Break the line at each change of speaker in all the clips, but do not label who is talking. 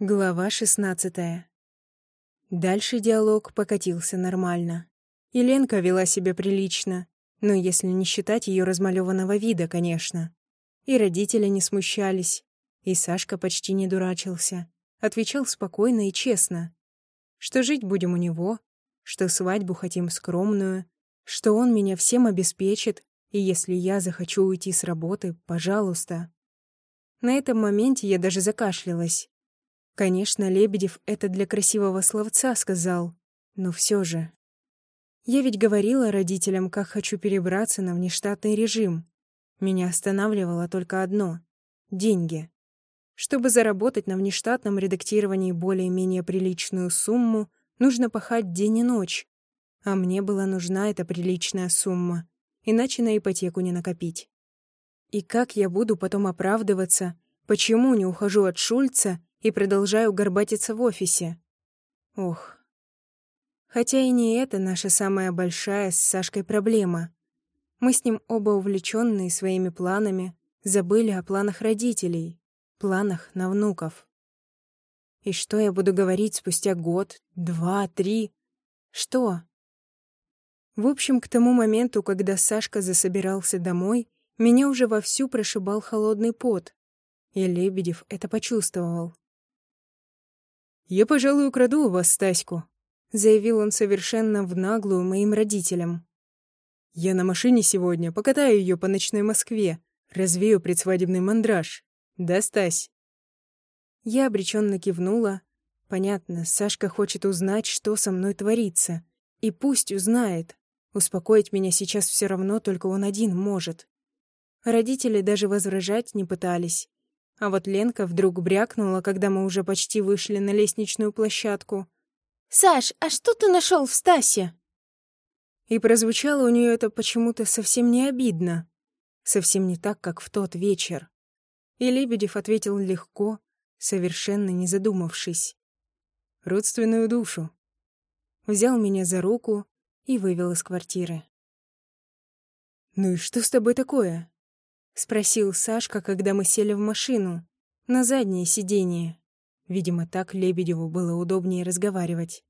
Глава шестнадцатая. Дальше диалог покатился нормально. Еленка вела себя прилично, но если не считать ее размалеванного вида, конечно. И родители не смущались, и Сашка почти не дурачился. Отвечал спокойно и честно. Что жить будем у него, что свадьбу хотим скромную, что он меня всем обеспечит, и если я захочу уйти с работы, пожалуйста. На этом моменте я даже закашлялась. Конечно, Лебедев это для красивого словца сказал, но все же. Я ведь говорила родителям, как хочу перебраться на внештатный режим. Меня останавливало только одно — деньги. Чтобы заработать на внештатном редактировании более-менее приличную сумму, нужно пахать день и ночь. А мне была нужна эта приличная сумма, иначе на ипотеку не накопить. И как я буду потом оправдываться, почему не ухожу от Шульца и продолжаю горбатиться в офисе. Ох. Хотя и не это наша самая большая с Сашкой проблема. Мы с ним оба увлеченные своими планами, забыли о планах родителей, планах на внуков. И что я буду говорить спустя год, два, три? Что? В общем, к тому моменту, когда Сашка засобирался домой, меня уже вовсю прошибал холодный пот, и Лебедев это почувствовал.
«Я, пожалуй, украду у вас Стаську», — заявил он совершенно в наглую моим родителям. «Я на машине сегодня покатаю ее по ночной Москве, развею предсвадебный мандраж. Да, Стась?»
Я обреченно кивнула. Понятно, Сашка хочет узнать, что со мной творится. И пусть узнает. Успокоить меня сейчас все равно только он один может. Родители даже возражать не пытались. А вот Ленка вдруг брякнула, когда мы уже почти вышли на лестничную площадку.
«Саш, а что ты нашел в Стасе?»
И прозвучало у нее это почему-то совсем не обидно. Совсем не так, как в тот вечер. И Лебедев ответил легко, совершенно не задумавшись.
«Родственную душу».
Взял меня за руку и вывел из квартиры.
«Ну и что с тобой такое?»
— спросил Сашка, когда мы сели в машину, на заднее сиденье. Видимо, так Лебедеву было удобнее разговаривать.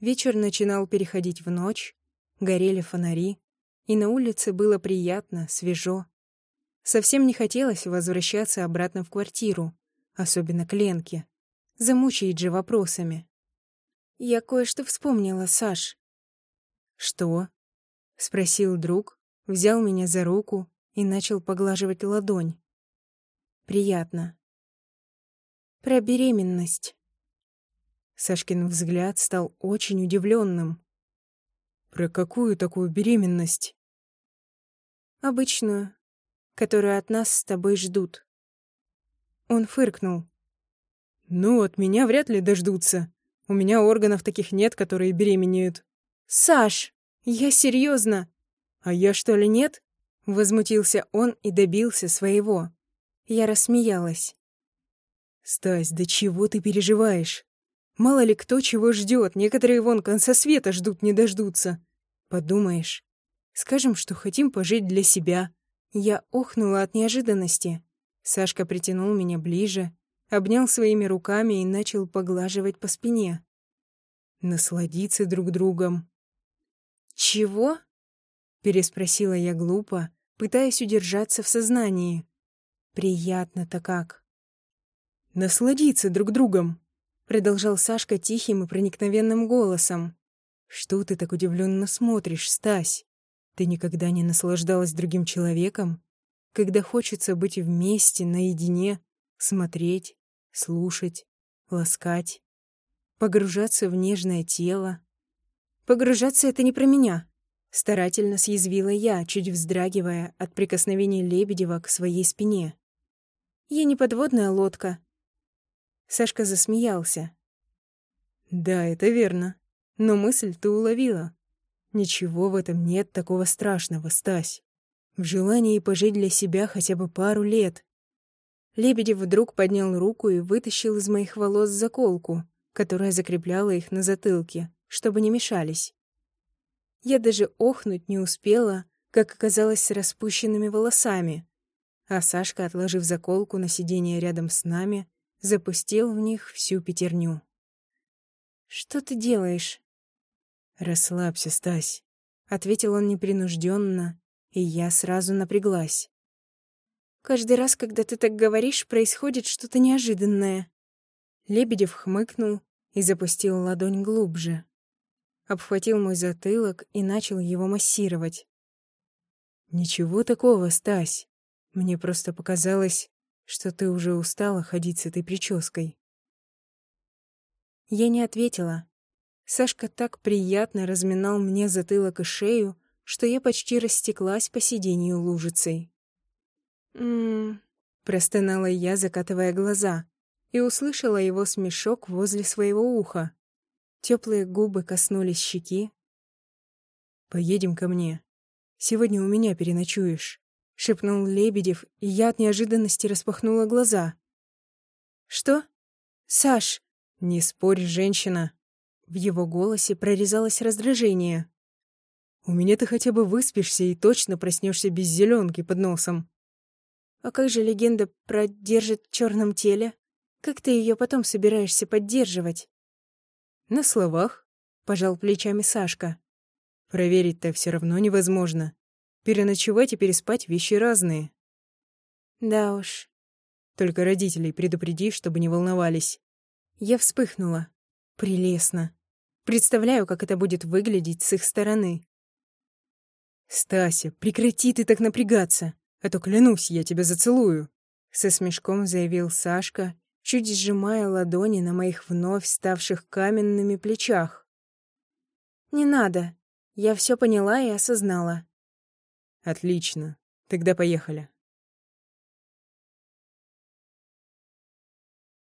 Вечер начинал переходить в ночь, горели фонари, и на улице было приятно, свежо. Совсем не хотелось возвращаться обратно в квартиру, особенно к Ленке. Замучает же вопросами. «Я кое-что вспомнила, Саш».
«Что?»
— спросил друг, взял меня за руку, и начал поглаживать ладонь. Приятно. Про беременность. Сашкин взгляд стал очень удивленным.
«Про какую такую беременность?»
«Обычную, которую от нас с тобой ждут». Он фыркнул.
«Ну, от меня вряд ли дождутся. У меня органов таких нет, которые беременеют».
«Саш, я серьезно.
А я что ли нет?»
Возмутился он и добился своего. Я рассмеялась.
«Стась, да чего ты переживаешь? Мало ли кто чего ждет, некоторые вон конца света ждут не дождутся. Подумаешь, скажем, что хотим пожить для себя».
Я охнула от неожиданности. Сашка притянул меня ближе, обнял своими руками и начал поглаживать по спине.
Насладиться друг другом.
«Чего?» — переспросила я глупо, пытаясь удержаться в сознании. Приятно-то как.
«Насладиться друг другом», —
продолжал Сашка тихим и проникновенным голосом.
«Что ты так удивленно смотришь, Стась? Ты никогда не наслаждалась другим человеком? Когда хочется быть вместе, наедине, смотреть, слушать, ласкать, погружаться в нежное тело?»
«Погружаться — это не про меня», Старательно съязвила я, чуть вздрагивая от прикосновения Лебедева к своей спине. «Я не подводная лодка». Сашка засмеялся.
«Да, это верно. Но мысль ты уловила. Ничего в этом нет такого страшного, Стась. В желании пожить для себя хотя бы пару лет».
Лебедев вдруг поднял руку и вытащил из моих волос заколку, которая закрепляла их на затылке, чтобы не мешались. Я даже охнуть не успела, как оказалось с распущенными волосами. А Сашка, отложив заколку на сиденье рядом с нами, запустил в них всю пятерню. «Что ты делаешь?»
«Расслабься, Стась», —
ответил он непринужденно, и я сразу напряглась. «Каждый раз, когда ты так говоришь, происходит что-то неожиданное». Лебедев хмыкнул и запустил ладонь глубже. Обхватил мой затылок и начал его массировать.
«Ничего такого, Стась. Мне просто показалось, что ты уже устала ходить с этой прической».
Я не ответила. Сашка так приятно разминал мне затылок и шею, что я почти растеклась по сиденью лужицей. «М-м-м», простонала я, закатывая глаза, и услышала его смешок возле своего уха. Теплые губы коснулись щеки.
«Поедем ко мне. Сегодня у меня переночуешь», — шепнул Лебедев, и я от неожиданности распахнула глаза.
«Что? Саш!»
«Не спорь, женщина!» В его голосе прорезалось раздражение. У меня ты хотя бы выспишься и точно проснешься без зеленки под носом.
А как же легенда про «держит в черном теле»? Как ты ее потом собираешься поддерживать?
На словах, пожал плечами Сашка. Проверить-то все равно невозможно. Переночевать и переспать вещи разные.
Да уж.
Только родителей предупреди, чтобы не волновались.
Я вспыхнула. Прелестно. Представляю, как это будет выглядеть с их стороны.
«Стася, прекрати ты так напрягаться, а то, клянусь, я тебя зацелую!»
Со смешком заявил Сашка, чуть сжимая ладони на моих вновь ставших каменными плечах. «Не надо. Я все поняла и осознала».
«Отлично. Тогда поехали».